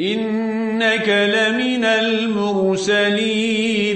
إنك لمن المرسلين.